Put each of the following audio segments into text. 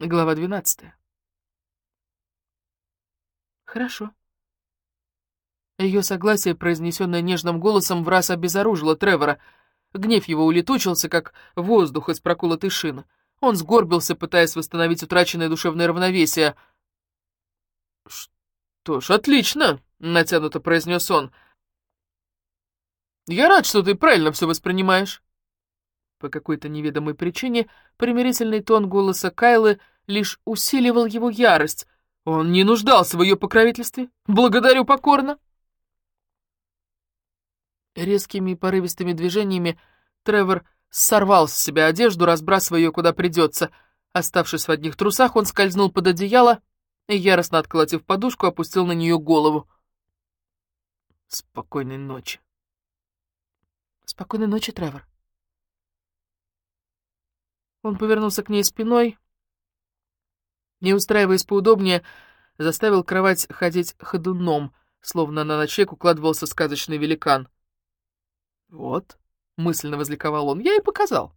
Глава двенадцатая. Хорошо. Ее согласие, произнесенное нежным голосом, в раз обезоружило Тревора. Гнев его улетучился, как воздух из проколотой шины. Он сгорбился, пытаясь восстановить утраченное душевное равновесие. «Что ж, отлично!» — натянуто произнес он. «Я рад, что ты правильно все воспринимаешь». По какой-то неведомой причине примирительный тон голоса Кайлы лишь усиливал его ярость. Он не нуждался в ее покровительстве. Благодарю покорно. Резкими порывистыми движениями Тревор сорвал с себя одежду, разбрасывая ее куда придется. Оставшись в одних трусах, он скользнул под одеяло и, яростно отколотив подушку, опустил на нее голову. Спокойной ночи. Спокойной ночи, Тревор. Он повернулся к ней спиной, не устраиваясь поудобнее, заставил кровать ходить ходуном, словно на ночлег укладывался сказочный великан. «Вот», — мысленно возликовал он, — «я и показал».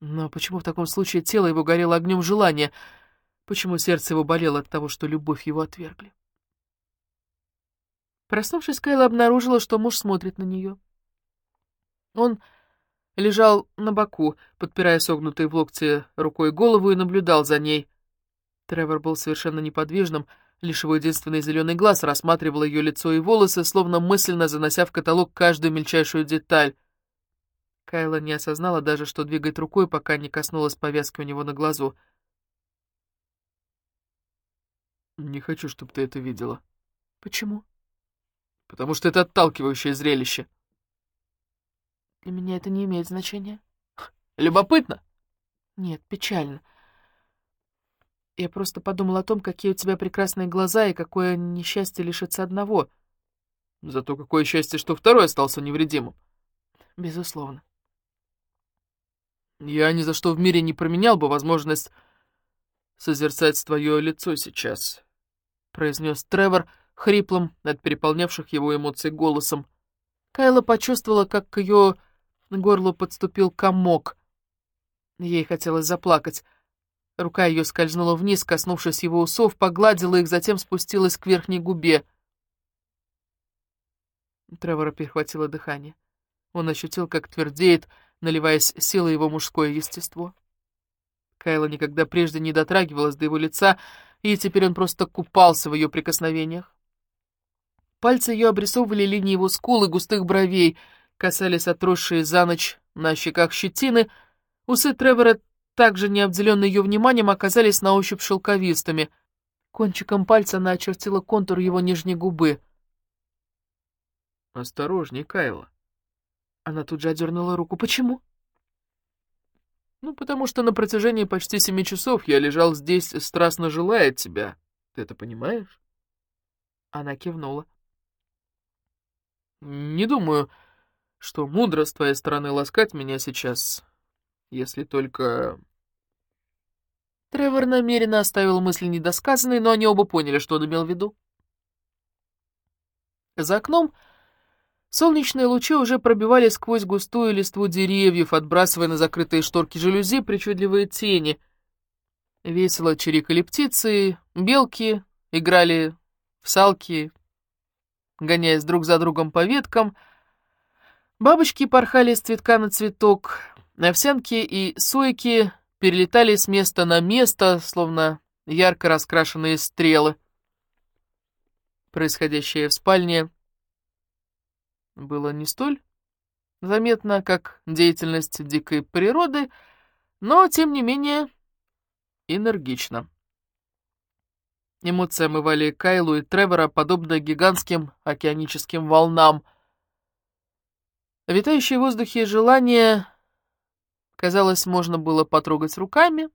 Но почему в таком случае тело его горело огнем желания? Почему сердце его болело от того, что любовь его отвергли? Проснувшись, Кайла обнаружила, что муж смотрит на нее. Он лежал на боку, подпирая согнутой в локте рукой голову и наблюдал за ней. Тревор был совершенно неподвижным, лишь его единственный зеленый глаз рассматривал ее лицо и волосы, словно мысленно занося в каталог каждую мельчайшую деталь. Кайла не осознала даже, что двигает рукой, пока не коснулась повязки у него на глазу. «Не хочу, чтобы ты это видела». «Почему?» «Потому что это отталкивающее зрелище». Для меня это не имеет значения. Любопытно? Нет, печально. Я просто подумал о том, какие у тебя прекрасные глаза и какое несчастье лишиться одного. Зато какое счастье, что второй остался невредимым. Безусловно. Я ни за что в мире не променял бы возможность созерцать твое лицо сейчас, — произнес Тревор хриплым от переполнявших его эмоций голосом. Кайла почувствовала, как к ее к горлу подступил комок. Ей хотелось заплакать. Рука ее скользнула вниз, коснувшись его усов, погладила их, затем спустилась к верхней губе. Тревора перехватило дыхание. Он ощутил, как твердеет, наливаясь силой его мужское естество. Кайла никогда прежде не дотрагивалась до его лица, и теперь он просто купался в ее прикосновениях. Пальцы ее обрисовывали линии его скул и густых бровей — касались отросшие за ночь на щеках щетины, усы Тревора, также не обделенные ее вниманием, оказались на ощупь шелковистыми. Кончиком пальца она очертила контур его нижней губы. «Осторожней, Кайла». Она тут же одернула руку. «Почему?» «Ну, потому что на протяжении почти семи часов я лежал здесь, страстно желая тебя. Ты это понимаешь?» Она кивнула. «Не думаю, что мудро с твоей стороны ласкать меня сейчас, если только...» Тревор намеренно оставил мысли недосказанной, но они оба поняли, что он имел в виду. За окном солнечные лучи уже пробивали сквозь густую листву деревьев, отбрасывая на закрытые шторки жалюзи причудливые тени. Весело чирикали птицы, белки играли в салки, гоняясь друг за другом по веткам — Бабочки порхали с цветка на цветок, овсянки и сойки перелетали с места на место, словно ярко раскрашенные стрелы. Происходящее в спальне было не столь заметно, как деятельность дикой природы, но, тем не менее, энергично. Эмоции омывали Кайлу и Тревора, подобно гигантским океаническим волнам — Витающее в воздухе желание, казалось, можно было потрогать руками.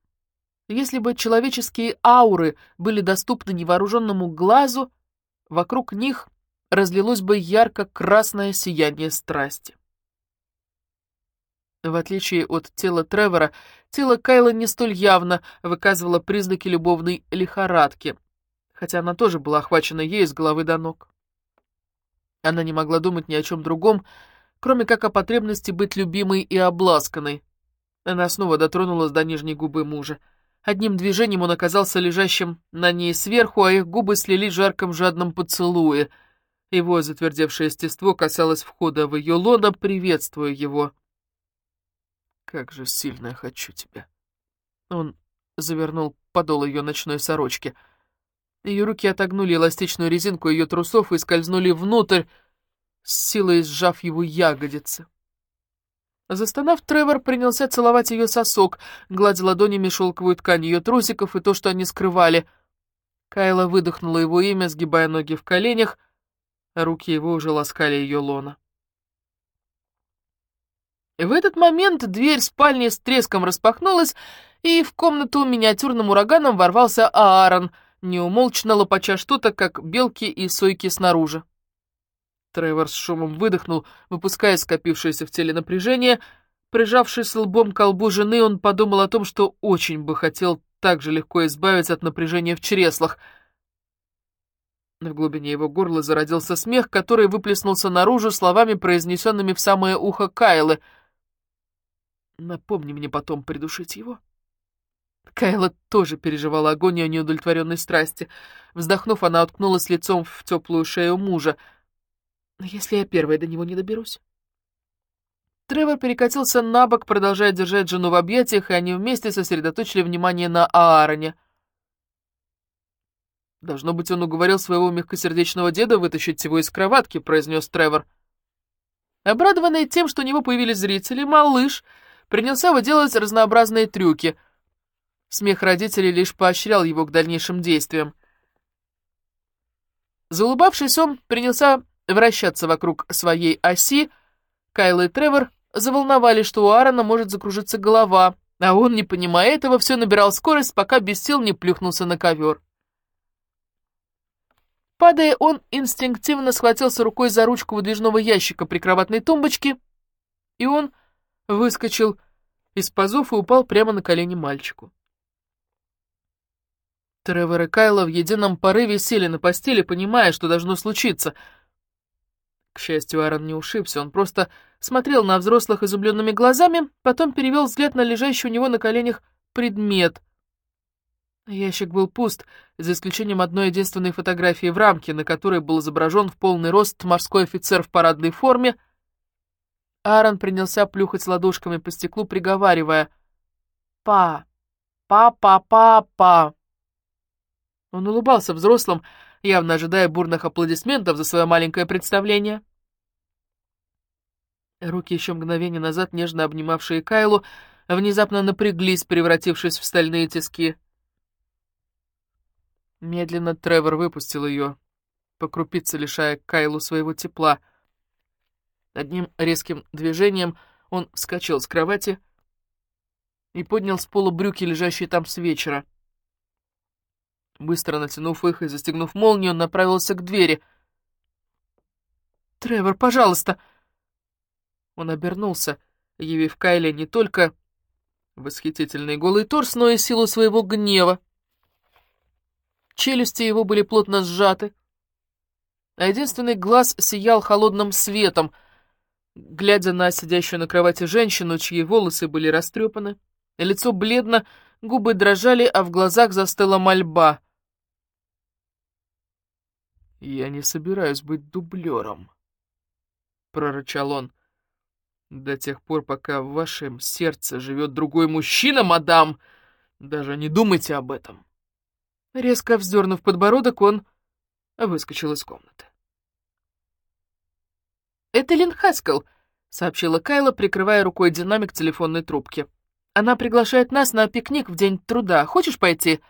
Если бы человеческие ауры были доступны невооруженному глазу, вокруг них разлилось бы ярко-красное сияние страсти. В отличие от тела Тревора, тело Кайла не столь явно выказывало признаки любовной лихорадки, хотя она тоже была охвачена ею с головы до ног. Она не могла думать ни о чем другом, кроме как о потребности быть любимой и обласканной. Она снова дотронулась до нижней губы мужа. Одним движением он оказался лежащим на ней сверху, а их губы слились жарком жадном поцелуе. Его затвердевшее естество касалось входа в ее лоно, приветствуя его. «Как же сильно я хочу тебя!» Он завернул подол ее ночной сорочки. Ее руки отогнули эластичную резинку ее трусов и скользнули внутрь, силой сжав его ягодицы. Застонав, Тревор принялся целовать ее сосок, гладя ладонями шелковую ткань ее трусиков и то, что они скрывали. Кайла выдохнула его имя, сгибая ноги в коленях, а руки его уже ласкали ее лона. В этот момент дверь спальни с треском распахнулась, и в комнату миниатюрным ураганом ворвался Аарон, неумолчно лопача что-то, как белки и сойки снаружи. Тревор с шумом выдохнул, выпуская скопившееся в теле напряжение. Прижавшись лбом к колбу жены, он подумал о том, что очень бы хотел так же легко избавиться от напряжения в чреслах. В глубине его горла зародился смех, который выплеснулся наружу словами, произнесенными в самое ухо Кайлы. «Напомни мне потом придушить его». Кайла тоже переживала агонию неудовлетворенной страсти. Вздохнув, она уткнулась лицом в теплую шею мужа — но если я первая до него не доберусь? Тревор перекатился на бок, продолжая держать жену в объятиях, и они вместе сосредоточили внимание на Аароне. «Должно быть, он уговорил своего мягкосердечного деда вытащить его из кроватки», — произнес Тревор. Обрадованный тем, что у него появились зрители, малыш принялся выделывать разнообразные трюки. Смех родителей лишь поощрял его к дальнейшим действиям. Заулыбавшись, он принялся вращаться вокруг своей оси, Кайл и Тревор заволновали, что у Аарона может закружиться голова, а он, не понимая этого, все набирал скорость, пока без сил не плюхнулся на ковер. Падая, он инстинктивно схватился рукой за ручку выдвижного ящика при кроватной тумбочке, и он выскочил из пазов и упал прямо на колени мальчику. Тревор и Кайла в едином порыве сели на постели, понимая, что должно случиться — к счастью, Аарон не ушибся, он просто смотрел на взрослых изумленными глазами, потом перевел взгляд на лежащий у него на коленях предмет. Ящик был пуст, за исключением одной единственной фотографии в рамке, на которой был изображен в полный рост морской офицер в парадной форме. Аарон принялся плюхать ладошками по стеклу, приговаривая «Па! Па-па-па-па!» Он улыбался взрослым, явно ожидая бурных аплодисментов за свое маленькое представление. Руки еще мгновение назад, нежно обнимавшие Кайлу, внезапно напряглись, превратившись в стальные тиски. Медленно Тревор выпустил ее, по крупице лишая Кайлу своего тепла. Одним резким движением он вскочил с кровати и поднял с пола брюки, лежащие там с вечера. Быстро натянув их и застегнув молнию, он направился к двери. «Тревор, пожалуйста!» Он обернулся, явив Кайле не только восхитительный голый торс, но и силу своего гнева. Челюсти его были плотно сжаты, а единственный глаз сиял холодным светом, глядя на сидящую на кровати женщину, чьи волосы были растрепаны. Лицо бледно, губы дрожали, а в глазах застыла мольба. «Я не собираюсь быть дублером», — прорычал он. «До тех пор, пока в вашем сердце живет другой мужчина, мадам, даже не думайте об этом». Резко вздернув подбородок, он выскочил из комнаты. «Это Лин Хаскел», — сообщила Кайла, прикрывая рукой динамик телефонной трубки. «Она приглашает нас на пикник в День труда. Хочешь пойти?»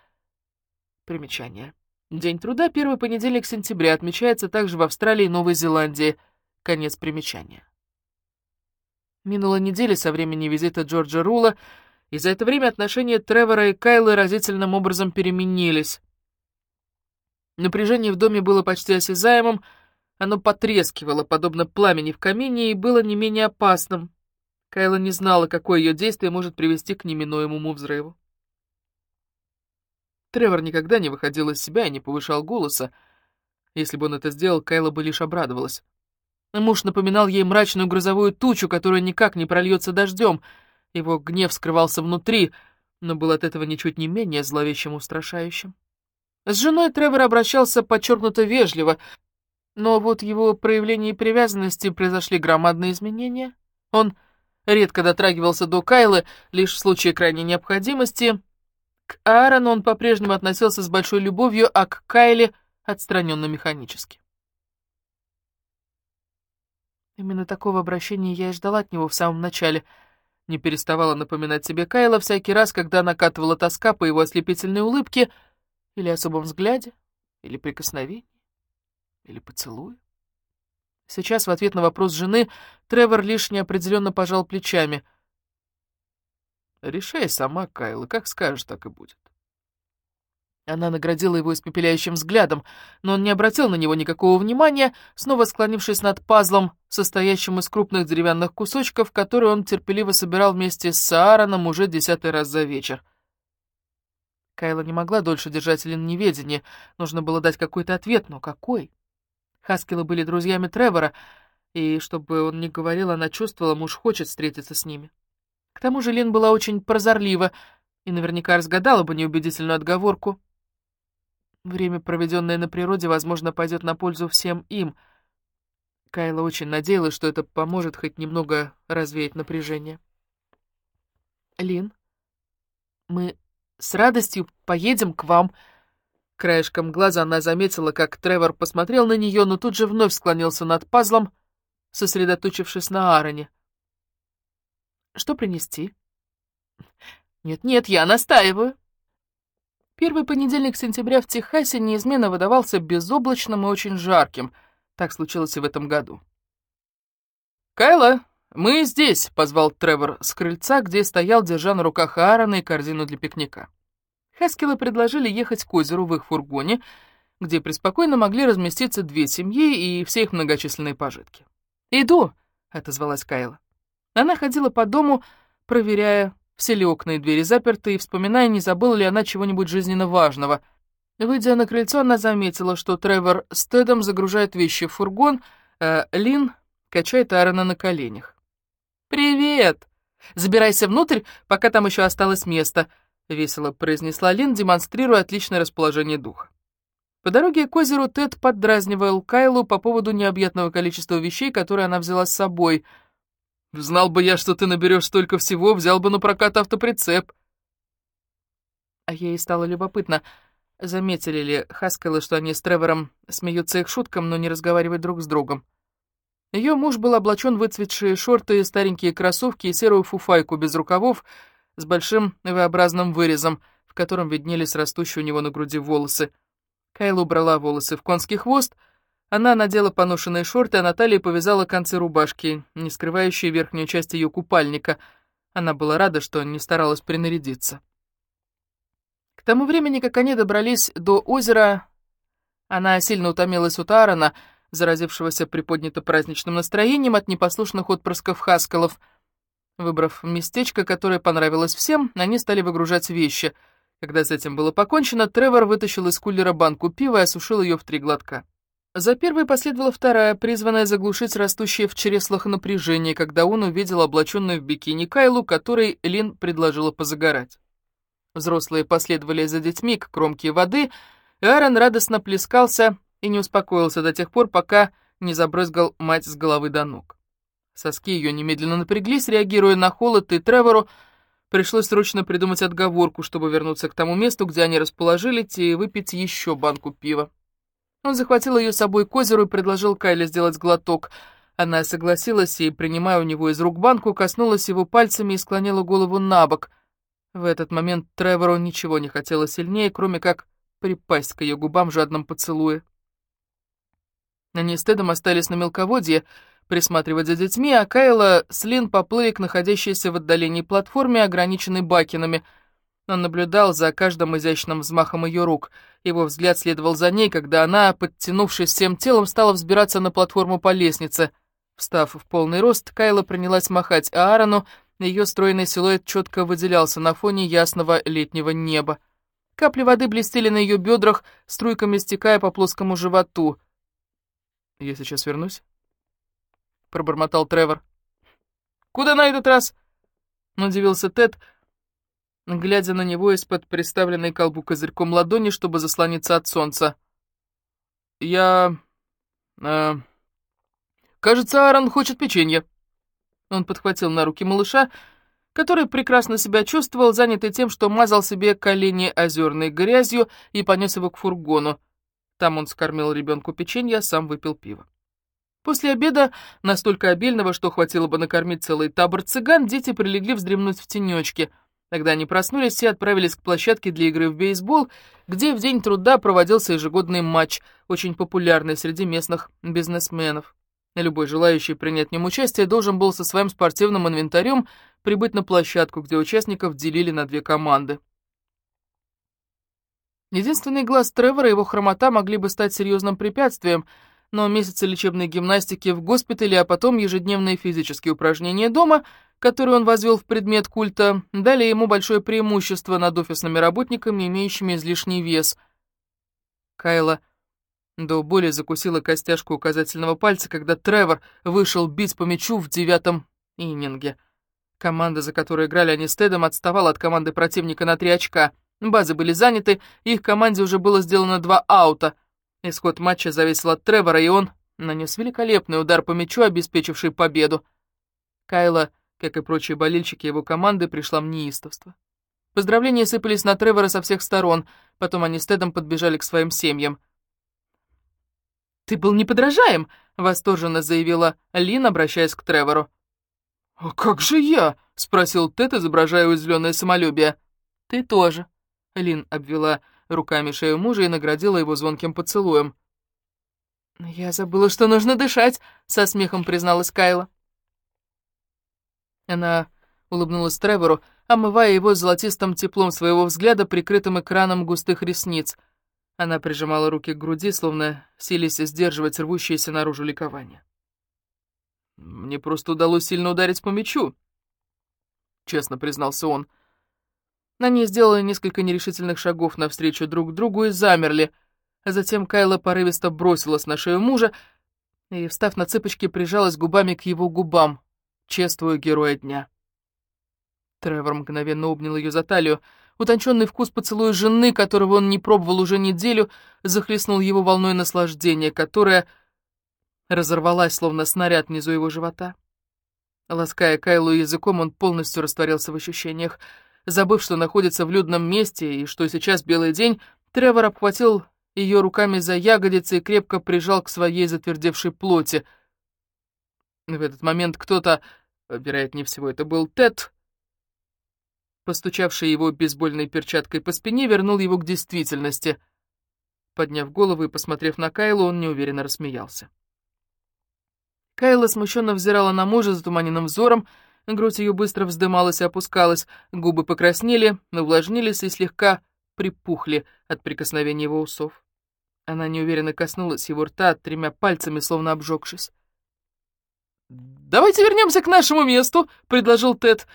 Примечание. День труда, первый понедельник сентября, отмечается также в Австралии и Новой Зеландии. Конец примечания. Минула неделя со времени визита Джорджа Рула, и за это время отношения Тревора и Кайлы разительным образом переменились. Напряжение в доме было почти осязаемым, оно потрескивало, подобно пламени в камине, и было не менее опасным. Кайла не знала, какое ее действие может привести к неминуемому взрыву. Тревор никогда не выходил из себя и не повышал голоса. Если бы он это сделал, Кайла бы лишь обрадовалась. Муж напоминал ей мрачную грозовую тучу, которая никак не прольется дождем. Его гнев скрывался внутри, но был от этого ничуть не менее зловещим устрашающим. С женой Тревор обращался подчеркнуто вежливо, но вот его проявлении привязанности произошли громадные изменения. Он редко дотрагивался до Кайлы, лишь в случае крайней необходимости. К Аарону он по-прежнему относился с большой любовью, а к Кайле — отстраненно механически. Именно такого обращения я и ждала от него в самом начале. Не переставала напоминать себе Кайла всякий раз, когда накатывала тоска по его ослепительной улыбке или особом взгляде, или прикосновении, или поцелуе. Сейчас в ответ на вопрос жены Тревор лишь неопределенно пожал плечами. «Решай сама, Кайла, как скажешь, так и будет». Она наградила его испепеляющим взглядом, но он не обратил на него никакого внимания, снова склонившись над пазлом, состоящим из крупных деревянных кусочков, которые он терпеливо собирал вместе с Саараном уже десятый раз за вечер. Кайла не могла дольше держать Лин неведение, нужно было дать какой-то ответ, но какой? Хаскилы были друзьями Тревора, и, чтобы он не говорил, она чувствовала, муж хочет встретиться с ними. К тому же Лин была очень прозорлива и наверняка разгадала бы неубедительную отговорку — Время, проведенное на природе, возможно, пойдет на пользу всем им. Кайла очень надеялась, что это поможет хоть немного развеять напряжение. «Лин, мы с радостью поедем к вам». Краешком глаза она заметила, как Тревор посмотрел на нее, но тут же вновь склонился над пазлом, сосредоточившись на Аароне. «Что принести?» «Нет-нет, я настаиваю». Первый понедельник сентября в Техасе неизменно выдавался безоблачным и очень жарким. Так случилось и в этом году. «Кайла, мы здесь!» — позвал Тревор с крыльца, где стоял, держа на руках Аарона и корзину для пикника. Хаскилы предложили ехать к озеру в их фургоне, где преспокойно могли разместиться две семьи и все их многочисленные пожитки. «Иду!» — отозвалась Кайла. Она ходила по дому, проверяя, все ли окна и двери заперты, и вспоминая, не забыла ли она чего-нибудь жизненно важного. Выйдя на крыльцо, она заметила, что Тревор с Тедом загружает вещи в фургон, а Лин качает Аарона на коленях. «Привет! Забирайся внутрь, пока там еще осталось место», — весело произнесла Лин, демонстрируя отличное расположение духа. По дороге к озеру Тед поддразнивал Кайлу по поводу необъятного количества вещей, которые она взяла с собой — Знал бы я, что ты наберешь столько всего, взял бы на прокат автоприцеп. А ей стало любопытно, заметили ли Хаскеллы, что они с Тревором смеются их шуткам, но не разговаривают друг с другом. Ее муж был облачен в выцветшие шорты, старенькие кроссовки и серую фуфайку без рукавов с большим V-образным вырезом, в котором виднелись растущие у него на груди волосы. Кайла убрала волосы в конский хвост — она надела поношенные шорты, а Наталья повязала концы рубашки, не скрывающие верхнюю часть ее купальника. Она была рада, что не старалась принарядиться. К тому времени, как они добрались до озера, она сильно утомилась у Таарона, заразившегося приподнято праздничным настроением от непослушных отпрысков Хаскалов. Выбрав местечко, которое понравилось всем, они стали выгружать вещи. Когда с этим было покончено, Тревор вытащил из кулера банку пива и осушил ее в три глотка. За первой последовала вторая, призванная заглушить растущее в чреслах напряжение, когда он увидел облаченную в бикини Кайлу, которой Лин предложила позагорать. Взрослые последовали за детьми к кромке воды, и Аарон радостно плескался и не успокоился до тех пор, пока не забрызгал мать с головы до ног. Соски ее немедленно напряглись, реагируя на холод, и Тревору пришлось срочно придумать отговорку, чтобы вернуться к тому месту, где они расположились, и выпить еще банку пива. Он захватил ее с собой к озеру и предложил Кайле сделать глоток. Она согласилась и, принимая у него из рук банку, коснулась его пальцами и склонила голову на бок. В этот момент Тревору ничего не хотело сильнее, кроме как припасть к ее губам в жадном поцелуе. Они с Тедом остались на мелководье, присматривать за детьми, а Кайла с Лин поплыли к находящейся в отдалении платформе, ограниченной бакинами — он наблюдал за каждым изящным взмахом ее рук. Его взгляд следовал за ней, когда она, подтянувшись всем телом, стала взбираться на платформу по лестнице. Встав в полный рост, Кайла принялась махать Аарону, ее стройный силуэт четко выделялся на фоне ясного летнего неба. Капли воды блестели на ее бедрах, струйками стекая по плоскому животу. «Я сейчас вернусь», — пробормотал Тревор. «Куда на этот раз?» — удивился Тед, — глядя на него из-под приставленной колбу козырьком ладони, чтобы заслониться от солнца. «Я... Э, кажется, Аарон хочет печенье». Он подхватил на руки малыша, который прекрасно себя чувствовал, занятый тем, что мазал себе колени озерной грязью и понес его к фургону. Там он скормил ребенку печенье, а сам выпил пиво. После обеда, настолько обильного, что хватило бы накормить целый табор цыган, дети прилегли вздремнуть в тенечке. Когда они проснулись, все отправились к площадке для игры в бейсбол, где в день труда проводился ежегодный матч, очень популярный среди местных бизнесменов. Любой желающий принять в нем участие должен был со своим спортивным инвентарем прибыть на площадку, где участников делили на две команды. Единственный глаз Тревора и его хромота могли бы стать серьезным препятствием, но месяцы лечебной гимнастики в госпитале, а потом ежедневные физические упражнения дома, которые он возвел в предмет культа, дали ему большое преимущество над офисными работниками, имеющими излишний вес. Кайла до боли закусила костяшку указательного пальца, когда Тревор вышел бить по мячу в девятом иннинге. Команда, за которой играли они с Тедом, отставала от команды противника на три очка. Базы были заняты, их команде уже было сделано два аута. Исход матча зависел от Тревора, и он нанес великолепный удар по мячу, обеспечивший победу. Кайла, как и прочие болельщики его команды, пришла в неистовство. Поздравления сыпались на Тревора со всех сторон, потом они с Тедом подбежали к своим семьям. «Ты был неподражаем!» — восторженно заявила Лин, обращаясь к Тревору. «А как же я?» — спросил Тед, изображая уязвленное самолюбие. «Ты тоже». Лин обвела руками шею мужа и наградила его звонким поцелуем. «Я забыла, что нужно дышать», — со смехом призналась Кайла. Она улыбнулась Тревору, омывая его золотистым теплом своего взгляда, прикрытым экраном густых ресниц. Она прижимала руки к груди, словно силясь сдерживать рвущееся наружу ликование. «Мне просто удалось сильно ударить по мячу», — честно признался он. Они сделали несколько нерешительных шагов навстречу друг другу и замерли, а затем Кайла порывисто бросилась на шею мужа и, встав на цыпочки, прижалась губами к его губам, чествуя героя дня. Тревор мгновенно обнял ее за талию. Утонченный вкус поцелуя жены, которого он не пробовал уже неделю, захлестнул его волной наслаждения, которая разорвалась, словно снаряд внизу его живота. Лаская Кайлу языком, он полностью растворился в ощущениях. Забыв, что находится в людном месте и что сейчас белый день, Тревор обхватил ее руками за ягодицы и крепко прижал к своей затвердевшей плоти. В этот момент кто-то, вероятнее всего это был Тед, постучавший его бейсбольной перчаткой по спине, вернул его к действительности. Подняв голову и посмотрев на Кайлу, он неуверенно рассмеялся. Кайла смущенно взирала на мужа затуманенным взором, грудь ее быстро вздымалась и опускалась, губы покраснели, увлажнились и слегка припухли от прикосновения его усов. Она неуверенно коснулась его рта тремя пальцами, словно обжегшись. «Давайте вернемся к нашему месту», — предложил Тед.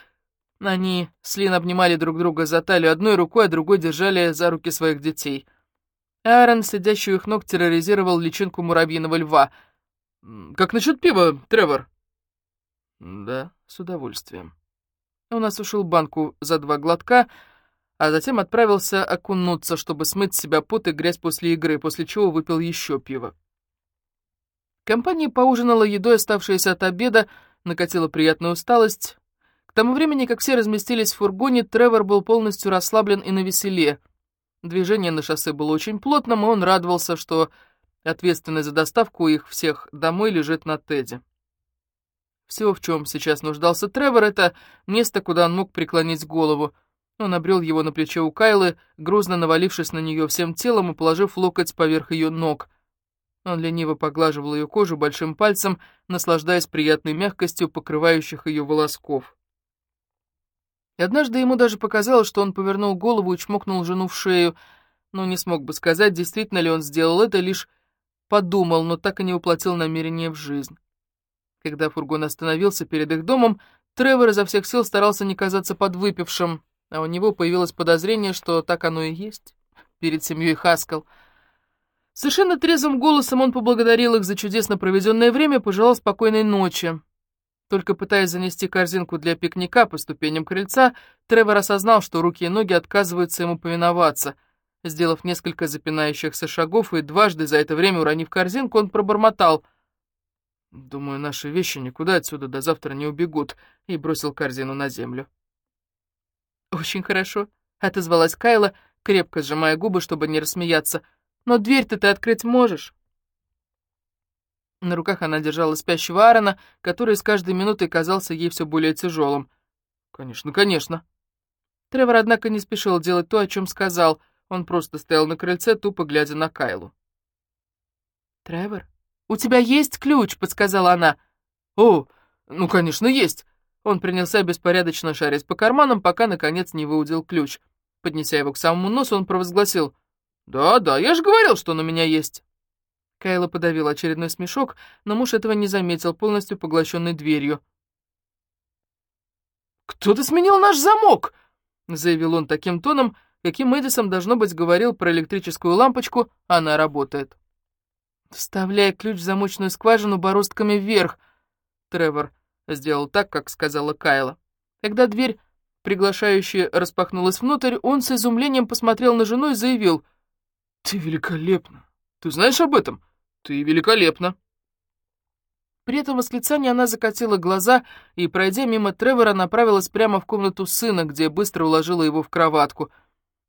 Они с Лин обнимали друг друга за талию одной рукой, а другой держали за руки своих детей. Аарон, сидящий у их ног, терроризировал личинку муравьиного льва — «Как насчет пива, Тревор?» «Да, с удовольствием». Он осушил банку за два глотка, а затем отправился окунуться, чтобы смыть с себя пот и грязь после игры, после чего выпил еще пиво. Компания поужинала едой, оставшейся от обеда, накатила приятная усталость. К тому времени, как все разместились в фургоне, Тревор был полностью расслаблен и навеселе. Движение на шоссе было очень плотным, и он радовался, что Ответственность за доставку их всех домой лежит на Теди. Все, в чем сейчас нуждался Тревор, это место, куда он мог преклонить голову. Он обрел его на плече у Кайлы, грузно навалившись на нее всем телом и положив локоть поверх ее ног. Он лениво поглаживал ее кожу большим пальцем, наслаждаясь приятной мягкостью покрывающих ее волосков. И однажды ему даже показалось, что он повернул голову и чмокнул жену в шею, но не смог бы сказать, действительно ли он сделал это, лишь Подумал, но так и не уплатил намерение в жизнь. Когда фургон остановился перед их домом, Тревор изо всех сил старался не казаться подвыпившим, а у него появилось подозрение, что так оно и есть, перед семьей Хаскал. Совершенно трезвым голосом он поблагодарил их за чудесно проведенное время, пожелал спокойной ночи. Только пытаясь занести корзинку для пикника по ступеням крыльца, Тревор осознал, что руки и ноги отказываются ему повиноваться. Сделав несколько запинающихся шагов и дважды за это время уронив корзинку, он пробормотал. «Думаю, наши вещи никуда отсюда до завтра не убегут», и бросил корзину на землю. «Очень хорошо», — отозвалась Кайла, крепко сжимая губы, чтобы не рассмеяться. «Но дверь-то ты открыть можешь». На руках она держала спящего Аарона, который с каждой минутой казался ей все более тяжелым. «Конечно, конечно». Тревор, однако, не спешил делать то, о чем сказал. Он просто стоял на крыльце, тупо глядя на Кайлу. «Тревор, у тебя есть ключ?» — подсказала она. «О, ну, конечно, есть». Он принялся беспорядочно шарить по карманам, пока, наконец, не выудил ключ. Поднеся его к самому носу, он провозгласил. «Да, да, я же говорил, что он у меня есть». Кайла подавил очередной смешок, но муж этого не заметил, полностью поглощенный дверью. «Кто-то сменил наш замок!» — заявил он таким тоном, каким Эдисон, должно быть, говорил про электрическую лампочку, она работает. Вставляя ключ в замочную скважину бороздками вверх, Тревор сделал так, как сказала Кайла. Когда дверь, приглашающая, распахнулась внутрь, он с изумлением посмотрел на жену и заявил, «Ты великолепна! Ты знаешь об этом? Ты великолепна!» При этом восклицании она закатила глаза и, пройдя мимо Тревора, направилась прямо в комнату сына, где быстро уложила его в кроватку.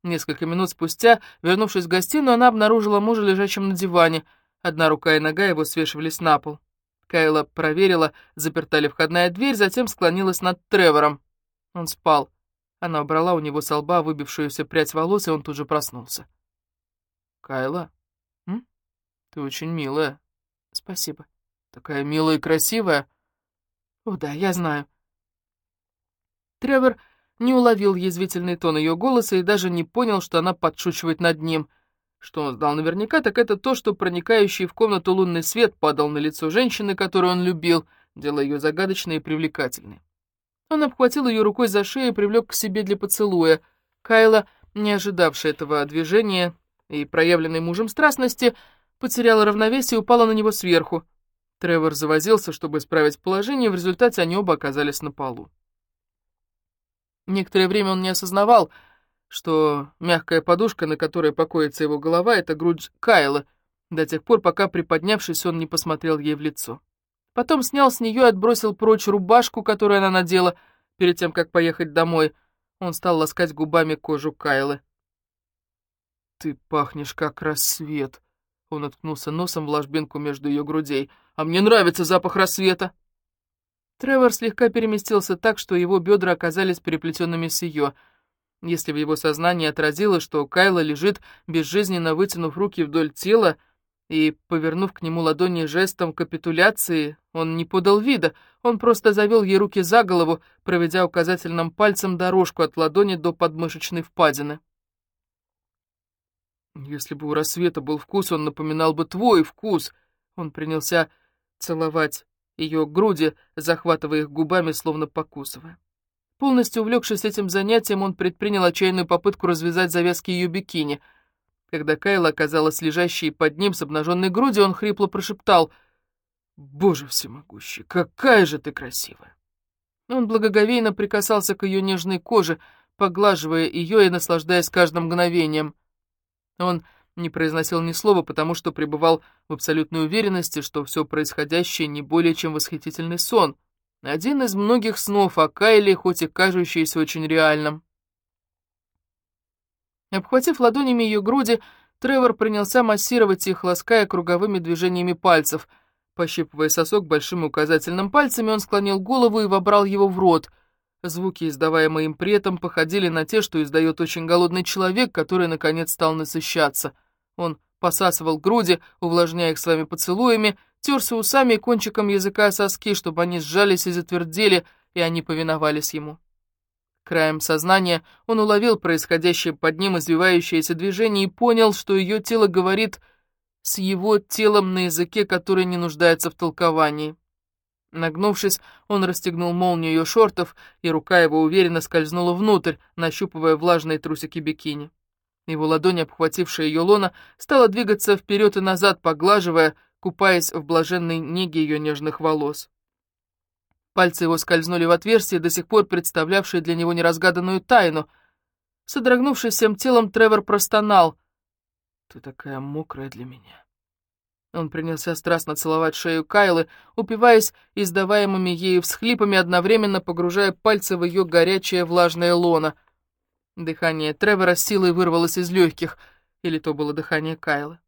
Несколько минут спустя, вернувшись в гостиную, она обнаружила мужа лежащим на диване. Одна рука и нога его свешивались на пол. Кайла проверила, заперта ли входная дверь, затем склонилась над Тревором. Он спал. Она убрала у него со лба выбившуюся прядь волос, и он тут же проснулся. «Кайла?» Ты очень милая. Спасибо. Такая милая и красивая. О, да, я знаю. Тревор не уловил язвительный тон ее голоса и даже не понял, что она подшучивает над ним. Что он знал наверняка, так это то, что проникающий в комнату лунный свет падал на лицо женщины, которую он любил, делая ее загадочной и привлекательной. Он обхватил ее рукой за шею и привлек к себе для поцелуя. Кайла, не ожидавшая этого движения и проявленной мужем страстности, потеряла равновесие и упала на него сверху. Тревор завозился, чтобы исправить положение, в результате они оба оказались на полу. Некоторое время он не осознавал, что мягкая подушка, на которой покоится его голова, — это грудь Кайла, до тех пор, пока, приподнявшись, он не посмотрел ей в лицо. Потом снял с нее и отбросил прочь рубашку, которую она надела, перед тем, как поехать домой. Он стал ласкать губами кожу Кайлы. «Ты пахнешь, как рассвет», он уткнулся носом в ложбинку между ее грудей. «А мне нравится запах рассвета!» Тревор слегка переместился так, что его бедра оказались переплетенными с ее. Если в его сознании отразилось, что Кайла лежит, безжизненно вытянув руки вдоль тела и, повернув к нему ладони жестом капитуляции, он не подал вида, он просто завел ей руки за голову, проведя указательным пальцем дорожку от ладони до подмышечной впадины. Если бы у рассвета был вкус, он напоминал бы твой вкус. Он принялся целовать ее груди, захватывая их губами, словно покусывая. Полностью увлекшись этим занятием, он предпринял отчаянную попытку развязать завязки ее бикини. Когда Кайла оказалась лежащей под ним с обнаженной грудью, он хрипло прошептал «Боже всемогущий, какая же ты красивая!» Он благоговейно прикасался к ее нежной коже, поглаживая ее и наслаждаясь каждым мгновением. Он не произносил ни слова, потому что пребывал в абсолютной уверенности, что все происходящее не более чем восхитительный сон. Один из многих снов о Кайле, хоть и кажущийся очень реальным. Обхватив ладонями ее груди, Тревор принялся массировать их, лаская круговыми движениями пальцев. Пощипывая сосок большим указательным пальцами, он склонил голову и вобрал его в рот — Звуки, издаваемые им при этом, походили на те, что издает очень голодный человек, который, наконец, стал насыщаться. Он посасывал груди, увлажняя их своими поцелуями, терся усами и кончиком языка соски, чтобы они сжались и затвердели, и они повиновались ему. Краем сознания он уловил происходящее под ним извивающееся движение и понял, что ее тело говорит с его телом на языке, который не нуждается в толковании. Нагнувшись, он расстегнул молнию ее шортов, и рука его уверенно скользнула внутрь, нащупывая влажные трусики бикини. Его ладонь, обхватившая ее лона, стала двигаться вперед и назад, поглаживая, купаясь в блаженной неге ее нежных волос. Пальцы его скользнули в отверстие, до сих пор представлявшее для него неразгаданную тайну. Содрогнувшись всем телом, Тревор простонал. «Ты такая мокрая для меня». Он принялся страстно целовать шею Кайлы, упиваясь издаваемыми ею всхлипами, одновременно погружая пальцы в ее горячее влажное лоно. Дыхание Тревора с силой вырвалось из легких, или то было дыхание Кайлы.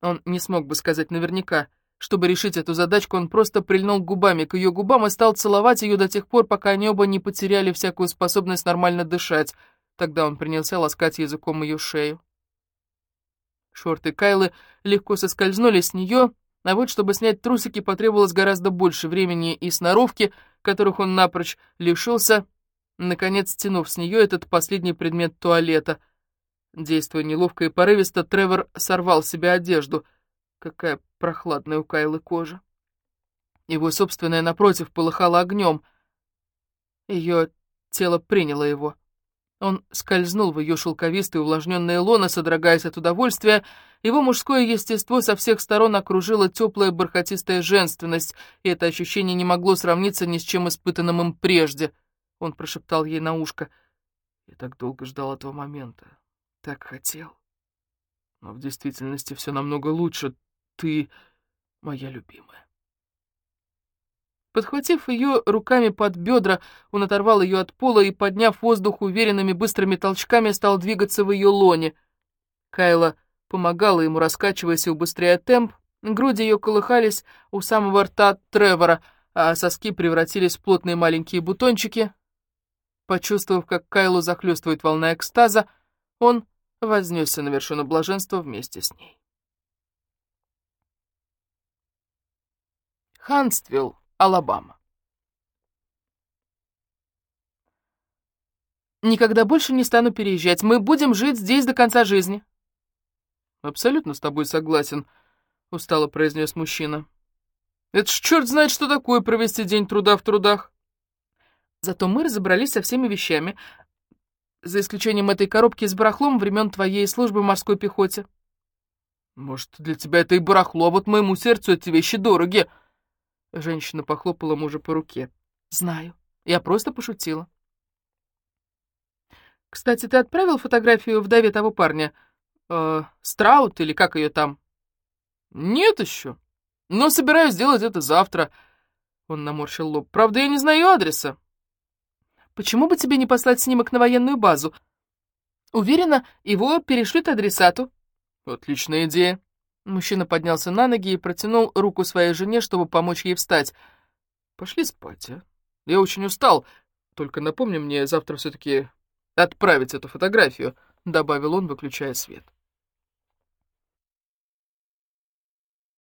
Он не смог бы сказать наверняка. Чтобы решить эту задачку, он просто прильнул губами к ее губам и стал целовать ее до тех пор, пока они оба не потеряли всякую способность нормально дышать. Тогда он принялся ласкать языком ее шею. Шорты Кайлы легко соскользнули с нее, а вот чтобы снять трусики потребовалось гораздо больше времени и сноровки, которых он напрочь лишился, наконец стянув с нее этот последний предмет туалета. Действуя неловко и порывисто, Тревор сорвал с себя одежду. Какая прохладная у Кайлы кожа. Его собственное, напротив, полыхало огнем. Ее тело приняло его. Он скользнул в ее шелковистое увлажненное лоно, содрогаясь от удовольствия. Его мужское естество со всех сторон окружило теплая бархатистая женственность, и это ощущение не могло сравниться ни с чем испытанным им прежде. Он прошептал ей на ушко. «Я так долго ждал этого момента. Так хотел. Но в действительности все намного лучше. Ты моя любимая». Подхватив ее руками под бедра, он оторвал ее от пола и, подняв воздух уверенными быстрыми толчками, стал двигаться в ее лоне. Кайла помогала ему, раскачиваясь и убыстряя темп. Груди ее колыхались у самого рта Тревора, а соски превратились в плотные маленькие бутончики. Почувствовав, как Кайлу захлестывает волна экстаза, он вознесся на вершину блаженства вместе с ней. Ханствилл Алабама. Никогда больше не стану переезжать. Мы будем жить здесь до конца жизни. Абсолютно с тобой согласен, устало произнес мужчина. Это ж черт знает, что такое провести день труда в трудах. Зато мы разобрались со всеми вещами, за исключением этой коробки с барахлом времен твоей службы морской пехоте. Может, для тебя это и барахло, вот моему сердцу эти вещи дороги, — Женщина похлопала мужа по руке. «Знаю. Я просто пошутила». «Кстати, ты отправил фотографию вдове того парня? Э, Страут или как ее там?» «Нет еще. Но собираюсь сделать это завтра». Он наморщил лоб. «Правда, я не знаю адреса». «Почему бы тебе не послать снимок на военную базу? Уверена, его перешлют адресату». «Отличная идея». Мужчина поднялся на ноги и протянул руку своей жене, чтобы помочь ей встать. «Пошли спать, а? Я очень устал. Только напомни мне завтра все-таки отправить эту фотографию», — добавил он, выключая свет.